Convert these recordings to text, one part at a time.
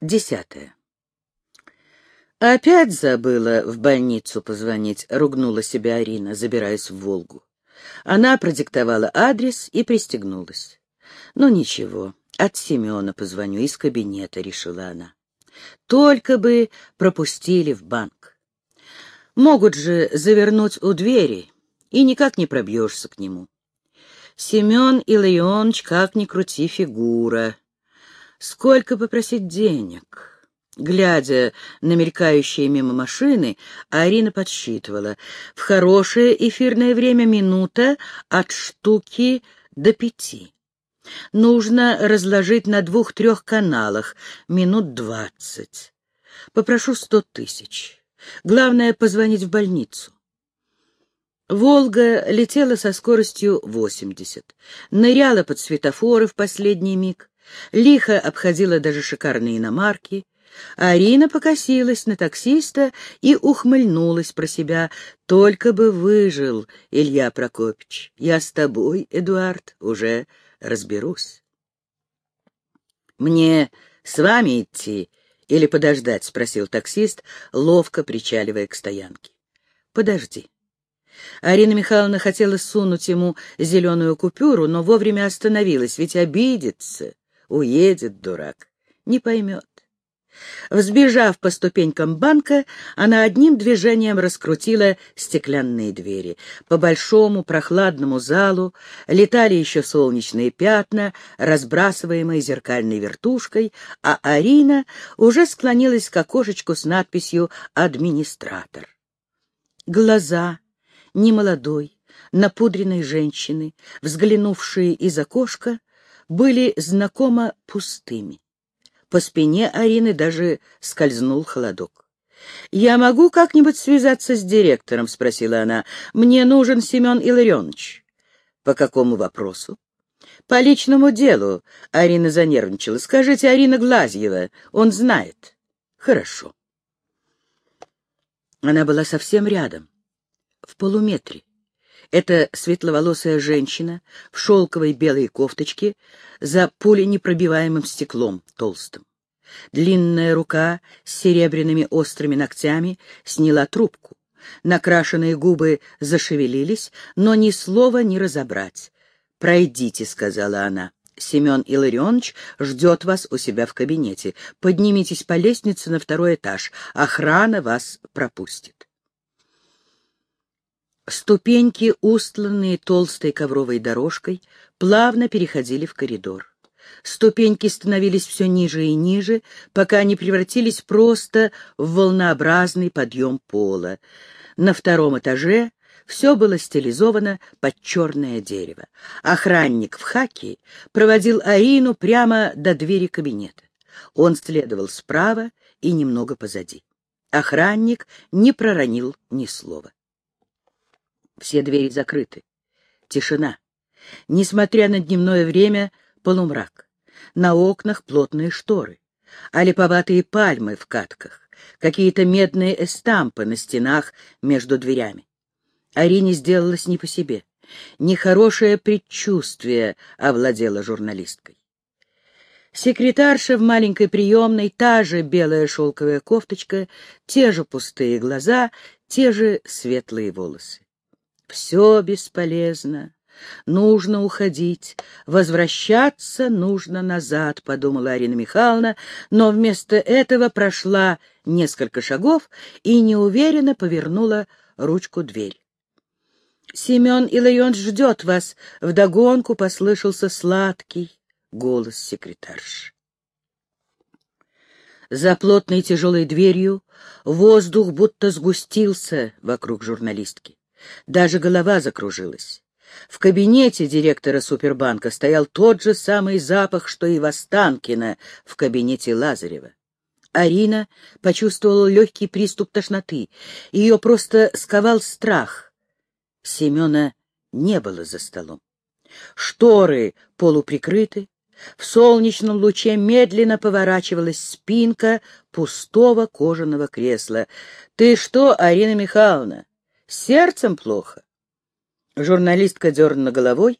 Десятое. Опять забыла в больницу позвонить, ругнула себя Арина, забираясь в Волгу. Она продиктовала адрес и пристегнулась. Ну ничего, от Семена позвоню из кабинета, решила она. Только бы пропустили в банк. Могут же завернуть у двери, и никак не пробьешься к нему. Семен Илларионович, как ни крути, фигура. Сколько попросить денег? Глядя на мелькающие мимо машины, Арина подсчитывала. В хорошее эфирное время минута от штуки до пяти. Нужно разложить на двух-трех каналах минут двадцать. Попрошу сто тысяч. Главное — позвонить в больницу. Волга летела со скоростью 80, ныряла под светофоры в последний миг, лихо обходила даже шикарные иномарки. Арина покосилась на таксиста и ухмыльнулась про себя. «Только бы выжил, Илья Прокопич. Я с тобой, Эдуард, уже разберусь». «Мне с вами идти или подождать?» — спросил таксист, ловко причаливая к стоянке. «Подожди». Арина Михайловна хотела сунуть ему зеленую купюру, но вовремя остановилась, ведь обидится, уедет дурак, не поймет. Взбежав по ступенькам банка, она одним движением раскрутила стеклянные двери. По большому прохладному залу летали еще солнечные пятна, разбрасываемые зеркальной вертушкой, а Арина уже склонилась к окошечку с надписью «Администратор». Глаза немолодой, напудренной женщины, взглянувшие из окошка, были знакомо пустыми. По спине Арины даже скользнул холодок. «Я могу как-нибудь связаться с директором?» — спросила она. «Мне нужен Семен Илларионович». «По какому вопросу?» «По личному делу», — Арина занервничала. «Скажите, Арина Глазьева, он знает». «Хорошо». Она была совсем рядом в полуметре. Эта светловолосая женщина в шелковой белой кофточке за пуленепробиваемым стеклом толстым. Длинная рука с серебряными острыми ногтями сняла трубку. Накрашенные губы зашевелились, но ни слова не разобрать. «Пройдите», — сказала она. «Семен Илларионович ждет вас у себя в кабинете. Поднимитесь по лестнице на второй этаж. Охрана вас пропустит». Ступеньки, устланные толстой ковровой дорожкой, плавно переходили в коридор. Ступеньки становились все ниже и ниже, пока не превратились просто в волнообразный подъем пола. На втором этаже все было стилизовано под черное дерево. Охранник в хаке проводил Арину прямо до двери кабинета. Он следовал справа и немного позади. Охранник не проронил ни слова. Все двери закрыты. Тишина. Несмотря на дневное время, полумрак. На окнах плотные шторы. А липоватые пальмы в катках. Какие-то медные эстампы на стенах между дверями. Арине сделалось не по себе. Нехорошее предчувствие овладело журналисткой. Секретарша в маленькой приемной, та же белая шелковая кофточка, те же пустые глаза, те же светлые волосы. Все бесполезно. Нужно уходить, возвращаться нужно назад, — подумала Арина Михайловна, но вместо этого прошла несколько шагов и неуверенно повернула ручку дверь. «Семен Илларионович ждет вас!» — вдогонку послышался сладкий голос секретарши. За плотной тяжелой дверью воздух будто сгустился вокруг журналистки. Даже голова закружилась. В кабинете директора Супербанка стоял тот же самый запах, что и в Останкино в кабинете Лазарева. Арина почувствовала легкий приступ тошноты. Ее просто сковал страх. Семена не было за столом. Шторы полуприкрыты. В солнечном луче медленно поворачивалась спинка пустого кожаного кресла. — Ты что, Арина Михайловна, сердцем плохо. Журналистка дернула головой.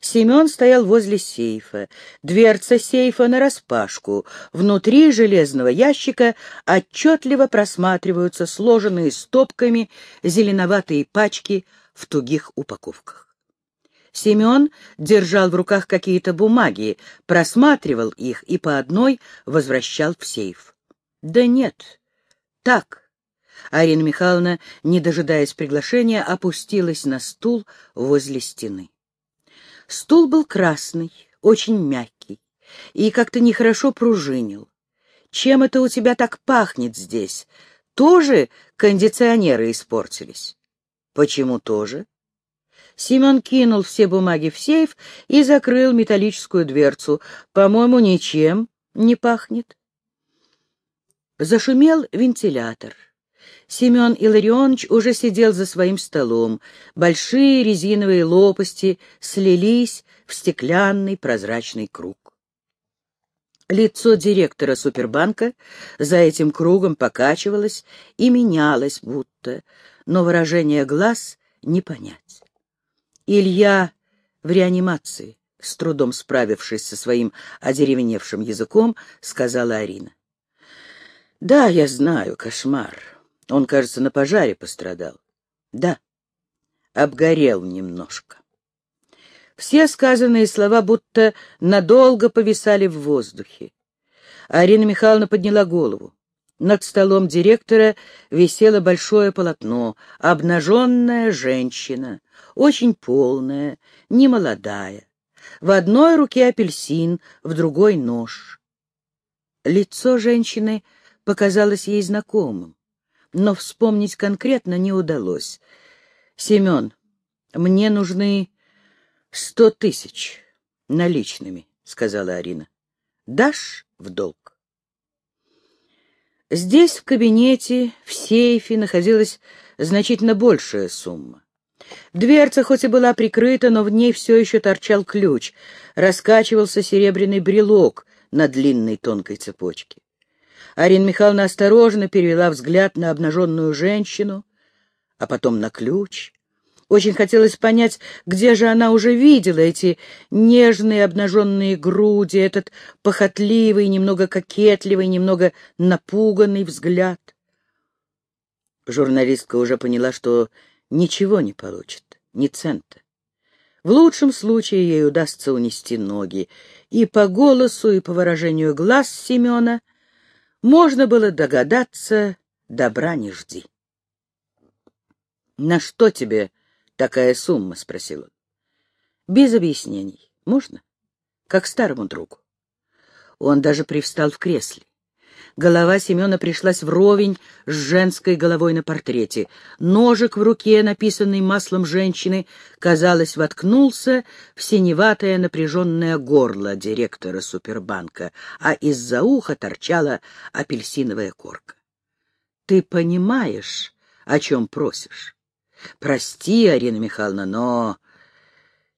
Семен стоял возле сейфа. Дверца сейфа нараспашку. Внутри железного ящика отчетливо просматриваются сложенные стопками зеленоватые пачки в тугих упаковках. Семен держал в руках какие-то бумаги, просматривал их и по одной возвращал в сейф. Да нет, так. Арина Михайловна, не дожидаясь приглашения, опустилась на стул возле стены. Стул был красный, очень мягкий, и как-то нехорошо пружинил. Чем это у тебя так пахнет здесь? Тоже кондиционеры испортились? Почему тоже? Семен кинул все бумаги в сейф и закрыл металлическую дверцу. По-моему, ничем не пахнет. Зашумел вентилятор. Семен Илларионович уже сидел за своим столом. Большие резиновые лопасти слились в стеклянный прозрачный круг. Лицо директора Супербанка за этим кругом покачивалось и менялось будто, но выражение глаз не понять. Илья в реанимации, с трудом справившись со своим одеревеневшим языком, сказала Арина. Да, я знаю, кошмар. Он, кажется, на пожаре пострадал. Да, обгорел немножко. Все сказанные слова будто надолго повисали в воздухе. Арина Михайловна подняла голову. Над столом директора висело большое полотно, обнаженная женщина, очень полная, немолодая. В одной руке апельсин, в другой — нож. Лицо женщины показалось ей знакомым, но вспомнить конкретно не удалось. «Семен, мне нужны сто тысяч наличными», — сказала Арина. «Дашь в долг?» Здесь, в кабинете, в сейфе, находилась значительно большая сумма. Дверца хоть и была прикрыта, но в ней все еще торчал ключ, раскачивался серебряный брелок на длинной тонкой цепочке. Арина Михайловна осторожно перевела взгляд на обнаженную женщину, а потом на ключ. Очень хотелось понять, где же она уже видела эти нежные обнаженные груди, этот похотливый, немного кокетливый, немного напуганный взгляд. Журналистка уже поняла, что ничего не получит, ни цента. В лучшем случае ей удастся унести ноги, и по голосу, и по выражению глаз Семена — можно было догадаться, добра не жди. — На что тебе такая сумма? — спросил он. — Без объяснений. Можно? Как старому другу. Он даже привстал в кресле. Голова Семена пришлась вровень с женской головой на портрете. Ножик в руке, написанный маслом женщины, казалось, воткнулся в синеватое напряженное горло директора Супербанка, а из-за уха торчала апельсиновая корка. — Ты понимаешь, о чем просишь? — Прости, Арина Михайловна, но...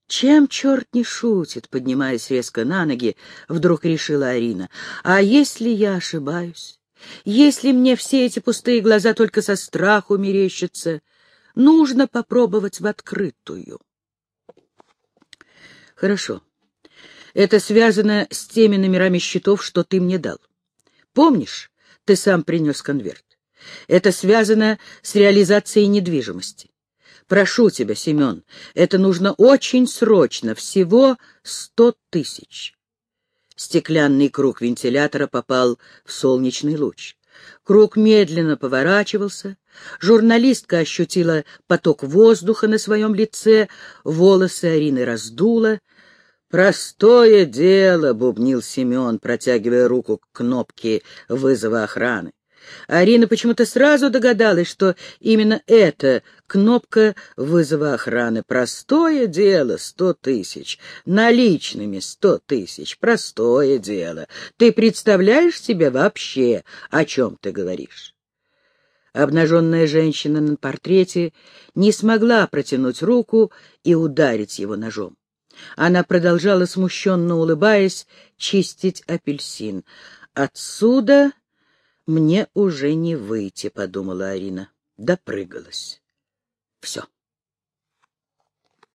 Чем черт не шутит, поднимаясь резко на ноги, вдруг решила Арина. А если я ошибаюсь? Если мне все эти пустые глаза только со страху мерещатся, нужно попробовать в открытую. Хорошо. Это связано с теми номерами счетов, что ты мне дал. Помнишь, ты сам принес конверт? Это связано с реализацией недвижимости. Прошу тебя, Семен, это нужно очень срочно, всего сто тысяч. Стеклянный круг вентилятора попал в солнечный луч. Круг медленно поворачивался. Журналистка ощутила поток воздуха на своем лице, волосы Арины раздуло. «Простое дело», — бубнил Семен, протягивая руку к кнопке вызова охраны. Арина почему-то сразу догадалась, что именно эта кнопка вызова охраны. Простое дело — сто тысяч. Наличными сто тысяч. Простое дело. Ты представляешь себе вообще, о чем ты говоришь? Обнаженная женщина на портрете не смогла протянуть руку и ударить его ножом. Она продолжала, смущенно улыбаясь, чистить апельсин. Отсюда «Мне уже не выйти», — подумала Арина. Допрыгалась. Все.